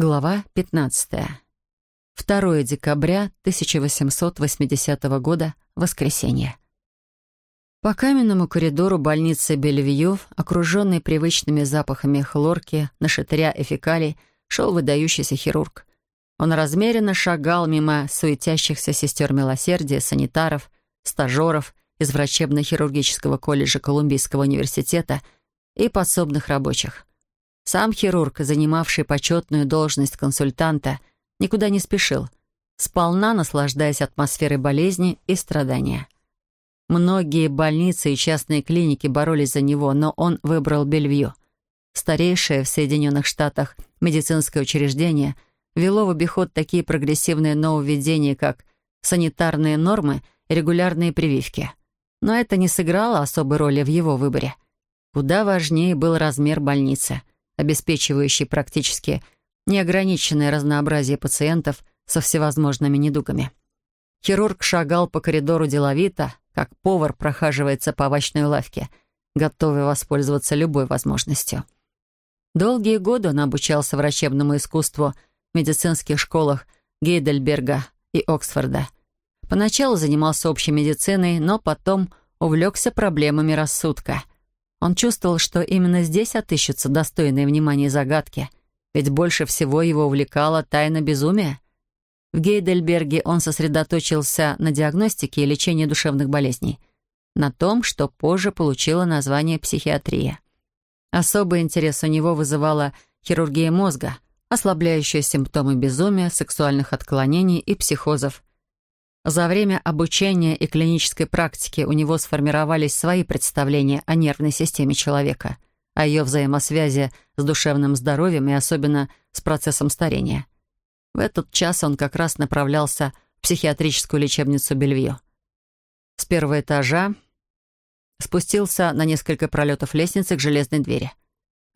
Глава 15. 2 декабря 1880 года, воскресенье. По каменному коридору больницы Бельвью, окруженный привычными запахами хлорки, нашатыря и фекалий, шел выдающийся хирург. Он размеренно шагал мимо суетящихся сестер милосердия, санитаров, стажеров из врачебно-хирургического колледжа Колумбийского университета и подсобных рабочих. Сам хирург, занимавший почетную должность консультанта, никуда не спешил, сполна наслаждаясь атмосферой болезни и страдания. Многие больницы и частные клиники боролись за него, но он выбрал Бельвью. Старейшее в Соединенных Штатах медицинское учреждение вело в обиход такие прогрессивные нововведения, как санитарные нормы и регулярные прививки. Но это не сыграло особой роли в его выборе. Куда важнее был размер больницы — обеспечивающий практически неограниченное разнообразие пациентов со всевозможными недугами. Хирург шагал по коридору деловито, как повар прохаживается по овощной лавке, готовый воспользоваться любой возможностью. Долгие годы он обучался врачебному искусству в медицинских школах Гейдельберга и Оксфорда. Поначалу занимался общей медициной, но потом увлекся проблемами рассудка — он чувствовал, что именно здесь отыщутся достойные внимания загадки, ведь больше всего его увлекала тайна безумия. В Гейдельберге он сосредоточился на диагностике и лечении душевных болезней, на том, что позже получило название психиатрия. Особый интерес у него вызывала хирургия мозга, ослабляющая симптомы безумия, сексуальных отклонений и психозов, за время обучения и клинической практики у него сформировались свои представления о нервной системе человека, о ее взаимосвязи с душевным здоровьем и особенно с процессом старения. В этот час он как раз направлялся в психиатрическую лечебницу Бельвью. С первого этажа спустился на несколько пролетов лестницы к железной двери.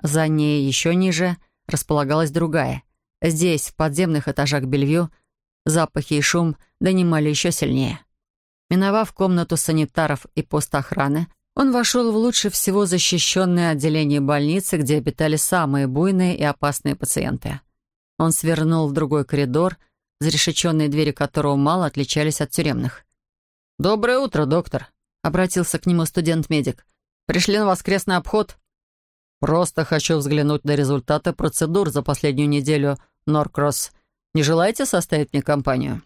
За ней еще ниже располагалась другая. Здесь, в подземных этажах Бельвью, Запахи и шум донимали еще сильнее. Миновав комнату санитаров и пост охраны, он вошел в лучше всего защищенное отделение больницы, где обитали самые буйные и опасные пациенты. Он свернул в другой коридор, зарешеченные двери которого мало отличались от тюремных. «Доброе утро, доктор», — обратился к нему студент-медик. «Пришли на воскресный обход?» «Просто хочу взглянуть на результаты процедур за последнюю неделю, Норкросс. Не желаете составить мне компанию?»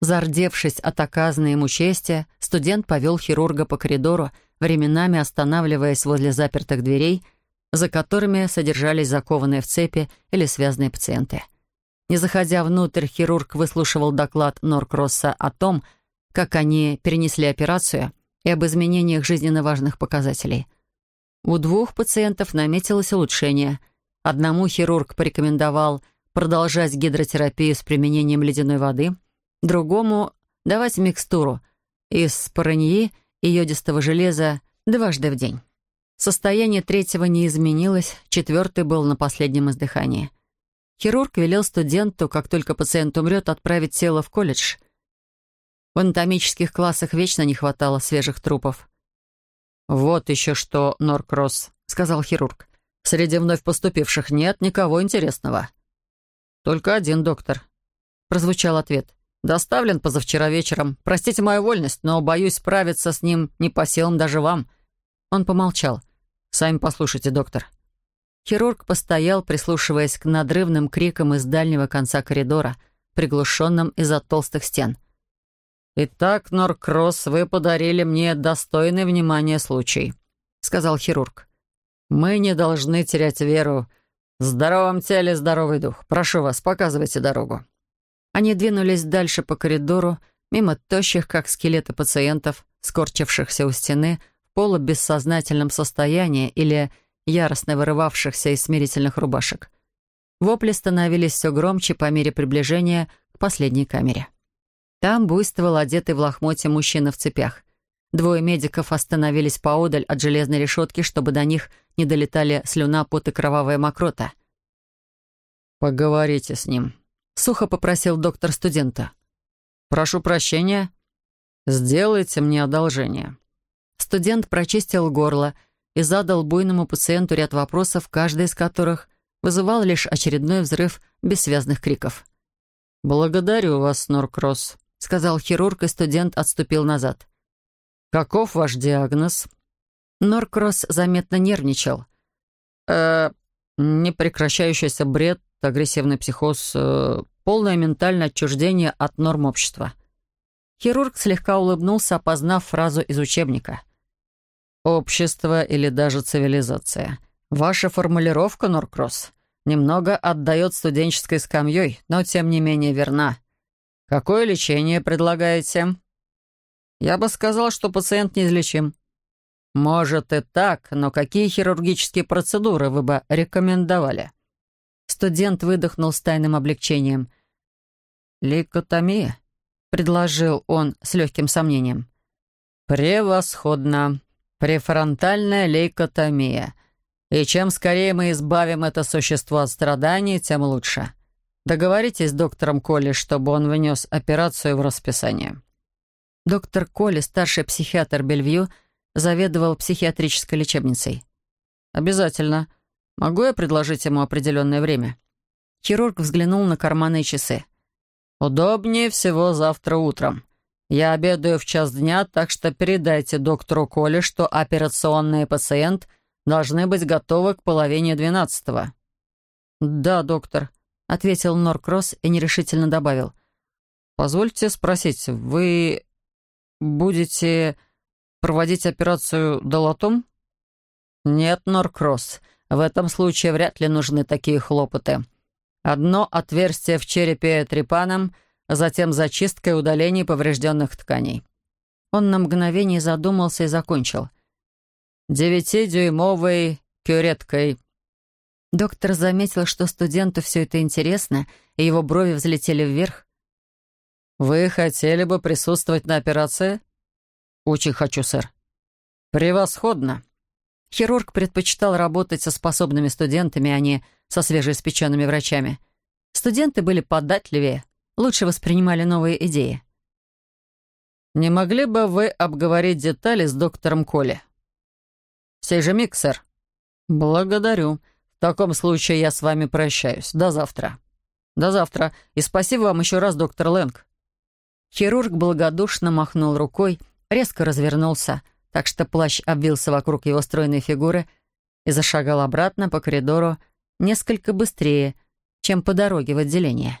Зардевшись от оказанной ему чести, студент повел хирурга по коридору, временами останавливаясь возле запертых дверей, за которыми содержались закованные в цепи или связанные пациенты. Не заходя внутрь, хирург выслушивал доклад Норкросса о том, как они перенесли операцию и об изменениях жизненно важных показателей. У двух пациентов наметилось улучшение. Одному хирург порекомендовал продолжать гидротерапию с применением ледяной воды, другому — давать микстуру из параньи и йодистого железа дважды в день. Состояние третьего не изменилось, четвертый был на последнем издыхании. Хирург велел студенту, как только пациент умрет, отправить тело в колледж. В анатомических классах вечно не хватало свежих трупов. «Вот еще что, Норкросс», — сказал хирург. «Среди вновь поступивших нет никого интересного. «Только один доктор», — прозвучал ответ. «Доставлен позавчера вечером. Простите мою вольность, но, боюсь, справиться с ним не по силам даже вам». Он помолчал. «Сами послушайте, доктор». Хирург постоял, прислушиваясь к надрывным крикам из дальнего конца коридора, приглушенным из-за толстых стен. «Итак, Норкросс, вы подарили мне достойный внимания случай», — сказал хирург. «Мы не должны терять веру «В здоровом теле здоровый дух. Прошу вас, показывайте дорогу». Они двинулись дальше по коридору, мимо тощих, как скелеты пациентов, скорчившихся у стены, в полубессознательном состоянии или яростно вырывавшихся из смирительных рубашек. Вопли становились все громче по мере приближения к последней камере. Там буйствовал одетый в лохмотье мужчина в цепях. Двое медиков остановились поодаль от железной решетки, чтобы до них не долетали слюна, пот и кровавая мокрота. «Поговорите с ним», — сухо попросил доктор студента. «Прошу прощения. Сделайте мне одолжение». Студент прочистил горло и задал буйному пациенту ряд вопросов, каждый из которых вызывал лишь очередной взрыв бессвязных криков. «Благодарю вас, Норкросс», — сказал хирург, и студент отступил назад. «Каков ваш диагноз?» Норкросс заметно нервничал. «Э, непрекращающийся бред, агрессивный психоз, э, полное ментальное отчуждение от норм общества». Хирург слегка улыбнулся, опознав фразу из учебника. «Общество или даже цивилизация. Ваша формулировка, Норкросс, немного отдает студенческой скамьей, но тем не менее верна. Какое лечение предлагаете?» «Я бы сказал, что пациент неизлечим». «Может и так, но какие хирургические процедуры вы бы рекомендовали?» Студент выдохнул с тайным облегчением. «Лейкотомия?» — предложил он с легким сомнением. «Превосходно. Префронтальная лейкотомия. И чем скорее мы избавим это существо от страданий, тем лучше. Договоритесь с доктором Колли, чтобы он внес операцию в расписание». Доктор Колли, старший психиатр Бельвью, заведовал психиатрической лечебницей. «Обязательно. Могу я предложить ему определенное время?» Хирург взглянул на карманные часы. «Удобнее всего завтра утром. Я обедаю в час дня, так что передайте доктору Колли, что операционный пациент — должны быть готовы к половине двенадцатого». «Да, доктор», — ответил Норкросс и нерешительно добавил. «Позвольте спросить, вы будете проводить операцию долотом?» «Нет, Норкросс, в этом случае вряд ли нужны такие хлопоты. Одно отверстие в черепе трепаном, затем зачистка и удаление поврежденных тканей». Он на мгновение задумался и закончил — девятидюймовой кюреткой». Доктор заметил, что студенту все это интересно, и его брови взлетели вверх. «Вы хотели бы присутствовать на операции?» «Очень хочу, сэр». «Превосходно». Хирург предпочитал работать со способными студентами, а не со свежеиспеченными врачами. Студенты были податливее, лучше воспринимали новые идеи. «Не могли бы вы обговорить детали с доктором Коли?» «Сей же миг, сэр». «Благодарю. В таком случае я с вами прощаюсь. До завтра». «До завтра. И спасибо вам еще раз, доктор Лэнг». Хирург благодушно махнул рукой, резко развернулся, так что плащ обвился вокруг его стройной фигуры и зашагал обратно по коридору несколько быстрее, чем по дороге в отделение.